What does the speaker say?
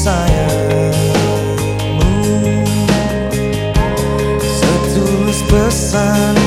sayangmu setulus pesan.